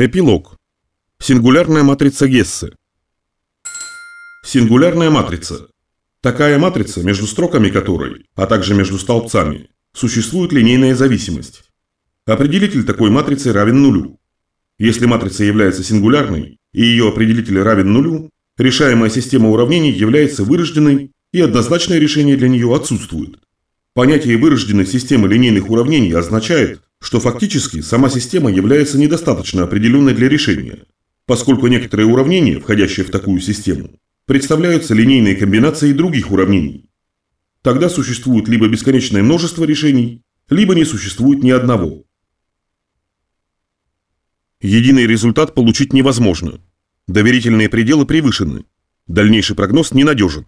Эпилог. Сингулярная матрица Гессе. Сингулярная матрица. Такая матрица, между строками которой, а также между столбцами, существует линейная зависимость. Определитель такой матрицы равен нулю. Если матрица является сингулярной и ее определитель равен нулю, решаемая система уравнений является вырожденной и однозначное решение для нее отсутствует. Понятие вырожденной системы линейных уравнений означает, что фактически сама система является недостаточно определенной для решения, поскольку некоторые уравнения, входящие в такую систему, представляются линейной комбинацией других уравнений. Тогда существует либо бесконечное множество решений, либо не существует ни одного. Единый результат получить невозможно. Доверительные пределы превышены. Дальнейший прогноз ненадежен.